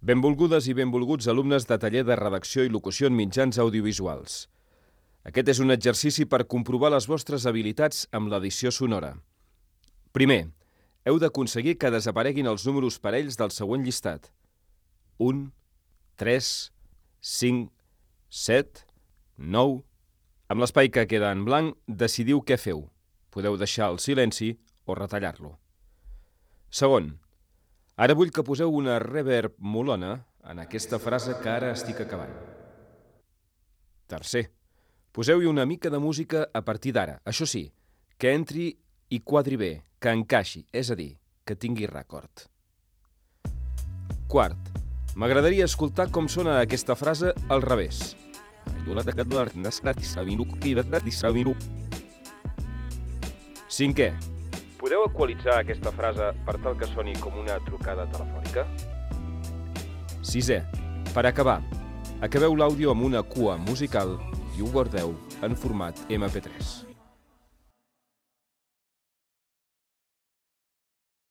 Benvolgudes i benvolguts alumnes de taller de redacció i locució en mitjans audiovisuals. Aquest és un exercici per comprovar les vostres habilitats amb l'edició sonora. Primer, heu d'aconseguir que desapareguin els números parells del següent llistat. 1, 3, 5, 7, 9... Amb l'espai que queda en blanc, decidiu què feu. Podeu deixar el silenci o retallar-lo. Segon, ara vull que poseu una reverb molona en aquesta frase que ara estic acabant. Tercer, poseu-hi una mica de música a partir d'ara. Això sí, que entri i quadri bé, que encaixi, és a dir, que tingui record. Quart, m'agradaria escoltar com sona aquesta frase al revés. Cinquè, podeu equalitzar aquesta frase per tal que soni com una trucada telefònica? Sisè, per acabar, acabeu l'àudio amb una cua musical i ho guardeu en format MP3.